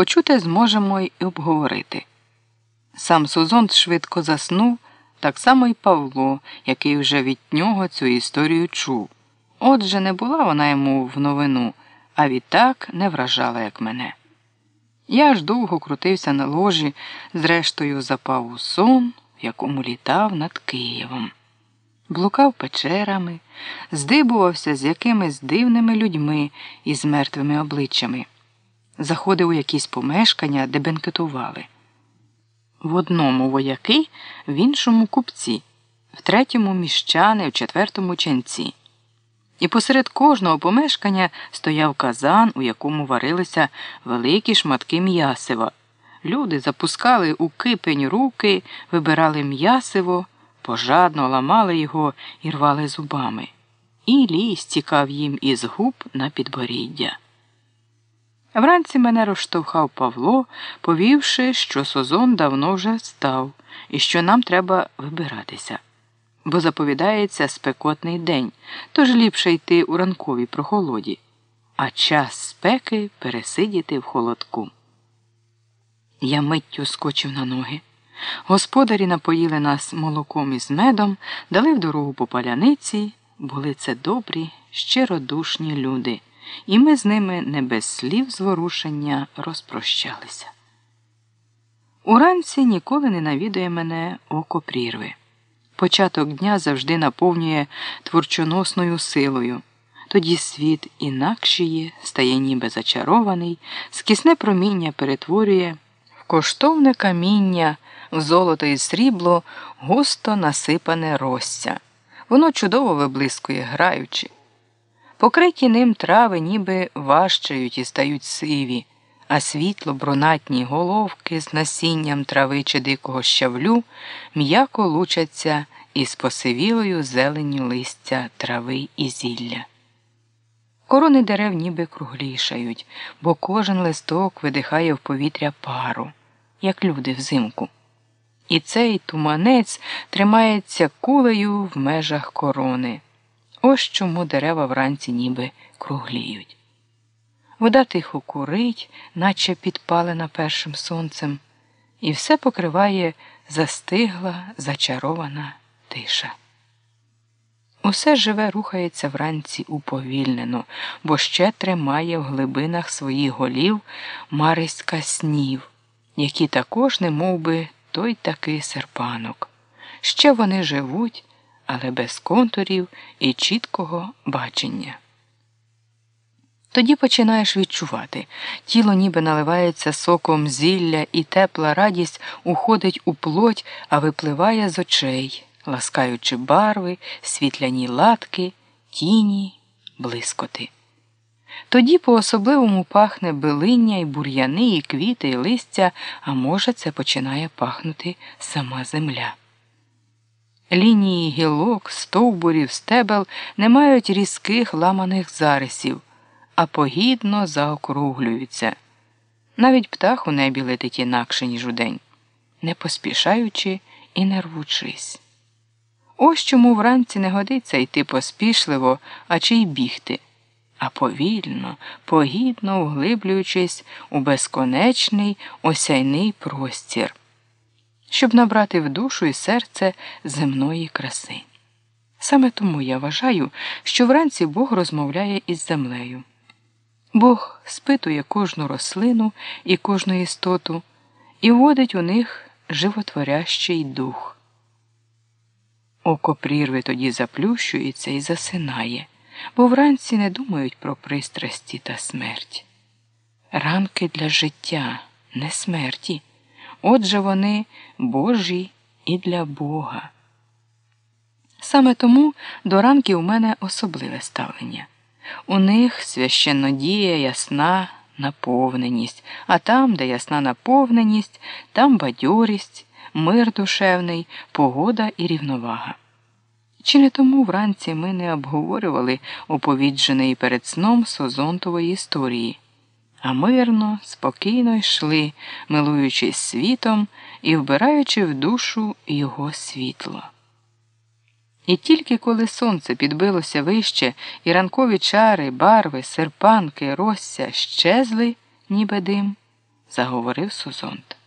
почути зможемо й обговорити. Сам Сузонт швидко заснув, так само й Павло, який вже від нього цю історію чув. Отже, не була вона йому в новину, а відтак не вражала, як мене. Я ж довго крутився на ложі, зрештою запав у сон, в якому літав над Києвом. Блукав печерами, здибувався з якимись дивними людьми із мертвими обличчями, заходив у якісь помешкання, де бенкетували. В одному вояки, в іншому купці, в третьому міщани, в четвертому ченці. І посеред кожного помешкання стояв казан, у якому варилися великі шматки м'ясива. Люди запускали у кипень руки, вибирали м'ясиво, пожадно ламали його і рвали зубами. І ліс тікав їм із губ на підборіддя. Вранці мене розштовхав Павло, повівши, що Созон давно вже став і що нам треба вибиратися бо заповідається спекотний день, тож ліпше йти у ранковій прохолоді, а час спеки пересидіти в холодку. Я миттю скочив на ноги. Господарі напоїли нас молоком із медом, дали в дорогу по паляниці, були це добрі, щиродушні люди, і ми з ними не без слів зворушення розпрощалися. Уранці ніколи не навідує мене око прірви. Початок дня завжди наповнює творчоносною силою. Тоді світ інакшіє, стає ніби зачарований, скісне проміння перетворює в коштовне каміння, в золото і срібло густо насипане розця. Воно чудово виблискує, граючи. Покриті ним трави ніби важчають і стають сиві а світло брунатні головки з насінням трави чи дикого щавлю м'яко лучаться із посивілою зеленню листя трави і зілля. Корони дерев ніби круглішають, бо кожен листок видихає в повітря пару, як люди взимку. І цей туманець тримається кулею в межах корони. Ось чому дерева вранці ніби кругліють. Вода тихо курить, наче підпалена першим сонцем, і все покриває застигла, зачарована тиша. Усе живе рухається вранці уповільнено, бо ще тримає в глибинах своїх голів мариська снів, які також не би, той такий серпанок. Ще вони живуть, але без контурів і чіткого бачення. Тоді починаєш відчувати тіло ніби наливається соком зілля, і тепла радість уходить у плоть, а випливає з очей, ласкаючи барви, світляні латки, тіні, блискоти. Тоді по особливому пахне билиння і бур'яни, і квіти, і листя, а може, це починає пахнути сама земля. Лінії гілок, стовбурів, стебел не мають різких ламаних зарисів а погідно заокруглюються. Навіть птах у небі летить інакше, ніж удень, не поспішаючи і не рвучись. Ось чому вранці не годиться йти поспішливо, а чи й бігти, а повільно, погідно вглиблюючись у безконечний осяйний простір, щоб набрати в душу і серце земної краси. Саме тому я вважаю, що вранці Бог розмовляє із землею. Бог спитує кожну рослину і кожну істоту і вводить у них животворящий дух. Око прірви тоді заплющується і засинає, бо вранці не думають про пристрасті та смерть. Ранки для життя, не смерті. Отже вони Божі і для Бога. Саме тому до ранків у мене особливе ставлення. У них священнодія ясна наповненість, а там, де ясна наповненість, там бадьорість, мир душевний, погода і рівновага. Чи не тому вранці ми не обговорювали оповідженої перед сном Созонтової історії, а мирно, спокійно йшли, милуючись світом і вбираючи в душу його світло. І тільки коли сонце підбилося вище, і ранкові чари, барви, серпанки, розся щезли, ніби дим, заговорив Созонт.